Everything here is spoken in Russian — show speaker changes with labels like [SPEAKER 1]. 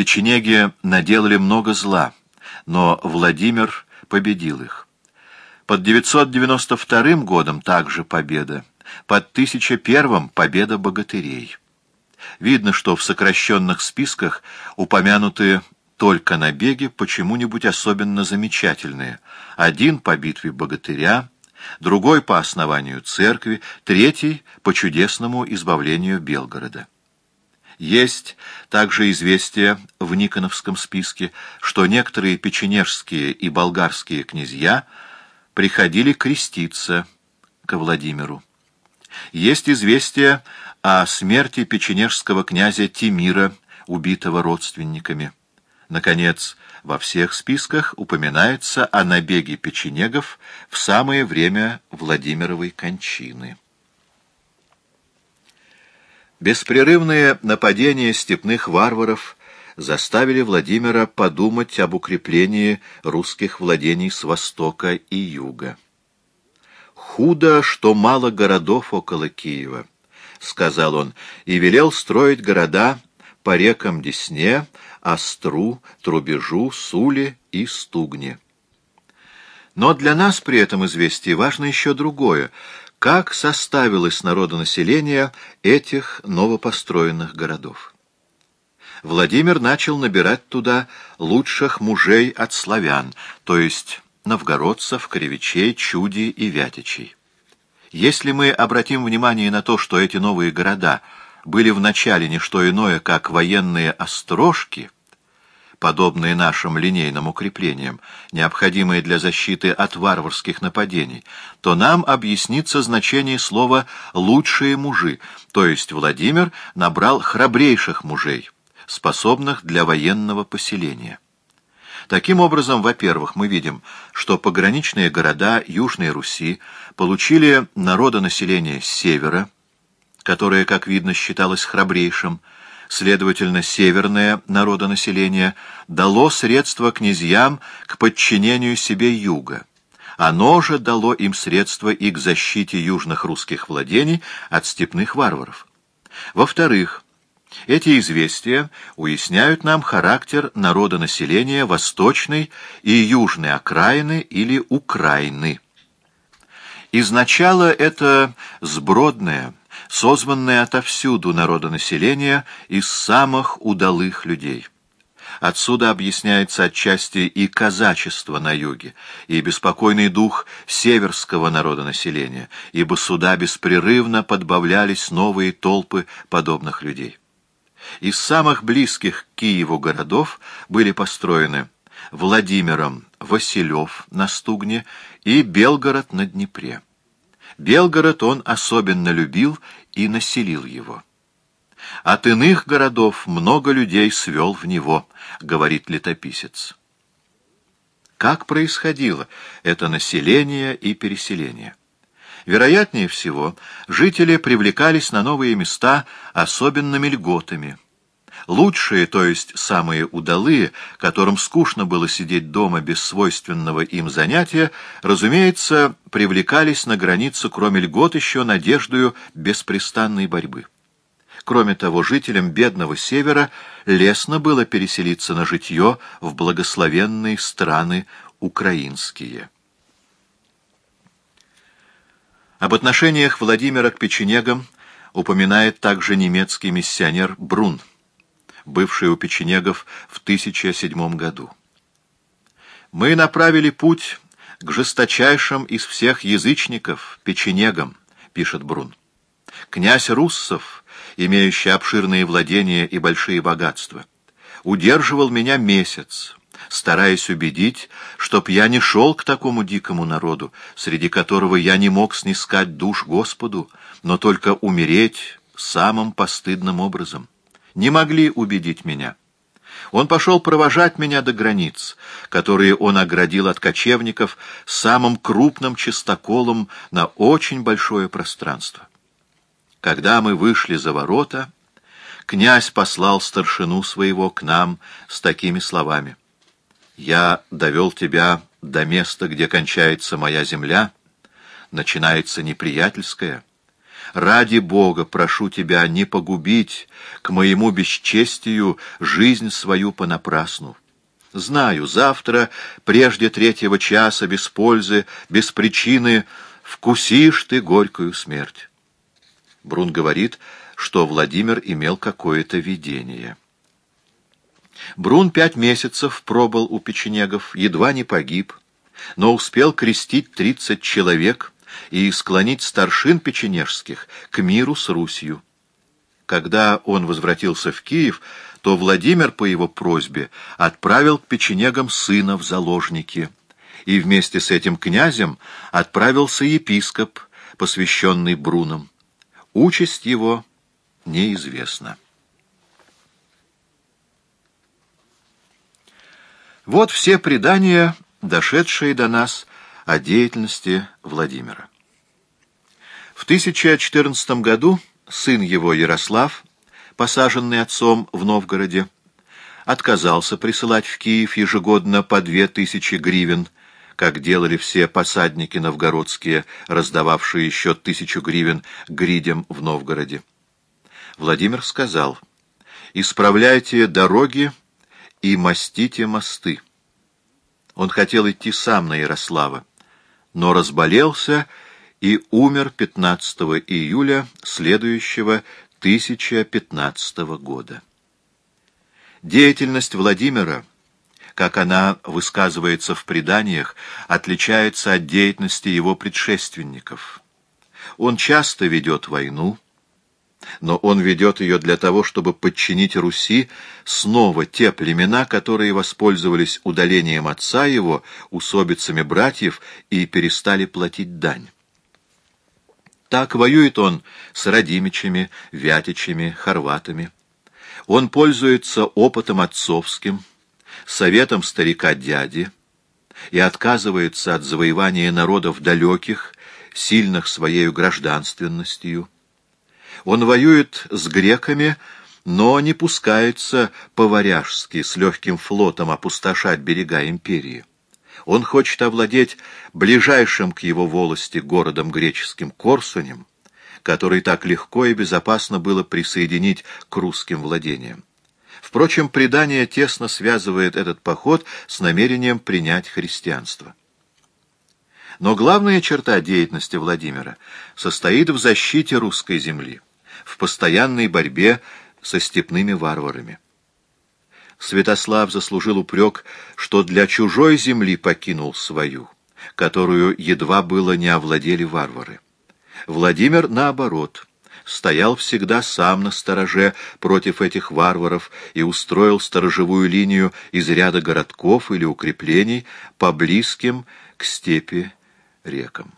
[SPEAKER 1] Печенеги наделали много зла, но Владимир победил их. Под 992 годом также победа, под 1001 победа богатырей. Видно, что в сокращенных списках упомянуты только набеги, почему-нибудь особенно замечательные. Один по битве богатыря, другой по основанию церкви, третий по чудесному избавлению Белгорода. Есть также известие в Никоновском списке, что некоторые печенежские и болгарские князья приходили креститься к Владимиру. Есть известие о смерти печенежского князя Тимира, убитого родственниками. Наконец, во всех списках упоминается о набеге печенегов в самое время Владимировой кончины. Беспрерывные нападения степных варваров заставили Владимира подумать об укреплении русских владений с востока и юга. «Худо, что мало городов около Киева», — сказал он, и велел строить города по рекам Десне, Остру, Трубежу, Суле и Стугне. Но для нас при этом известии важно еще другое — как составилось народонаселение этих новопостроенных городов. Владимир начал набирать туда лучших мужей от славян, то есть новгородцев, кривичей, чуди и вятичей. Если мы обратим внимание на то, что эти новые города были вначале не что иное, как военные острожки, подобные нашим линейным укреплениям, необходимые для защиты от варварских нападений, то нам объяснится значение слова «лучшие мужи», то есть Владимир набрал храбрейших мужей, способных для военного поселения. Таким образом, во-первых, мы видим, что пограничные города Южной Руси получили народонаселение с севера, которое, как видно, считалось храбрейшим, следовательно, северное народонаселение дало средства князьям к подчинению себе юга. Оно же дало им средства и к защите южных русских владений от степных варваров. Во-вторых, эти известия уясняют нам характер народонаселения восточной и южной окраины или Украины. Изначало это сбродное, созванное отовсюду народонаселение из самых удалых людей. Отсюда объясняется отчасти и казачество на юге, и беспокойный дух северского народонаселения, ибо сюда беспрерывно подбавлялись новые толпы подобных людей. Из самых близких к Киеву городов были построены Владимиром Василев на Стугне и Белгород на Днепре. Белгород он особенно любил и населил его. От иных городов много людей свел в него, говорит летописец. Как происходило это население и переселение? Вероятнее всего, жители привлекались на новые места особенными льготами. Лучшие, то есть самые удалые, которым скучно было сидеть дома без свойственного им занятия, разумеется, привлекались на границу, кроме льгот, еще надеждою беспрестанной борьбы. Кроме того, жителям бедного севера лестно было переселиться на житье в благословенные страны украинские. Об отношениях Владимира к печенегам упоминает также немецкий миссионер Брун, бывший у печенегов в 1007 году. «Мы направили путь к жесточайшим из всех язычников, печенегам», — пишет Брун. «Князь Руссов, имеющий обширные владения и большие богатства, удерживал меня месяц, стараясь убедить, чтоб я не шел к такому дикому народу, среди которого я не мог снискать душ Господу, но только умереть самым постыдным образом. Не могли убедить меня. Он пошел провожать меня до границ, которые он оградил от кочевников самым крупным чистоколом на очень большое пространство. Когда мы вышли за ворота, князь послал старшину своего к нам с такими словами. Я довел тебя до места, где кончается моя земля, начинается неприятельская. Ради Бога прошу тебя не погубить к моему бесчестию жизнь свою понапрасну. Знаю, завтра, прежде третьего часа, без пользы, без причины, вкусишь ты горькую смерть. Брун говорит, что Владимир имел какое-то видение. Брун пять месяцев пробыл у печенегов, едва не погиб, но успел крестить тридцать человек и склонить старшин печенежских к миру с Русью. Когда он возвратился в Киев, то Владимир по его просьбе отправил к печенегам сына в заложники, и вместе с этим князем отправился епископ, посвященный Брунам. Участь его неизвестна. Вот все предания, дошедшие до нас о деятельности Владимира. В 1014 году сын его Ярослав, посаженный отцом в Новгороде, отказался присылать в Киев ежегодно по две тысячи гривен, как делали все посадники новгородские, раздававшие еще тысячу гривен гридям в Новгороде. Владимир сказал, «Исправляйте дороги и мастите мосты». Он хотел идти сам на Ярослава, но разболелся и умер 15 июля следующего 1015 года. Деятельность Владимира, как она высказывается в преданиях, отличается от деятельности его предшественников. Он часто ведет войну, но он ведет ее для того, чтобы подчинить Руси снова те племена, которые воспользовались удалением отца его, усобицами братьев и перестали платить дань. Так воюет он с родимичами, вятичами, хорватами. Он пользуется опытом отцовским, советом старика-дяди и отказывается от завоевания народов далеких, сильных своей гражданственностью, он воюет с греками, но не пускается по-варяжски с легким флотом опустошать берега империи. Он хочет овладеть ближайшим к его волости городом греческим Корсунем, который так легко и безопасно было присоединить к русским владениям. Впрочем, предание тесно связывает этот поход с намерением принять христианство. Но главная черта деятельности Владимира состоит в защите русской земли в постоянной борьбе со степными варварами. Святослав заслужил упрек, что для чужой земли покинул свою, которую едва было не овладели варвары. Владимир, наоборот, стоял всегда сам на стороже против этих варваров и устроил сторожевую линию из ряда городков или укреплений по близким к степи рекам.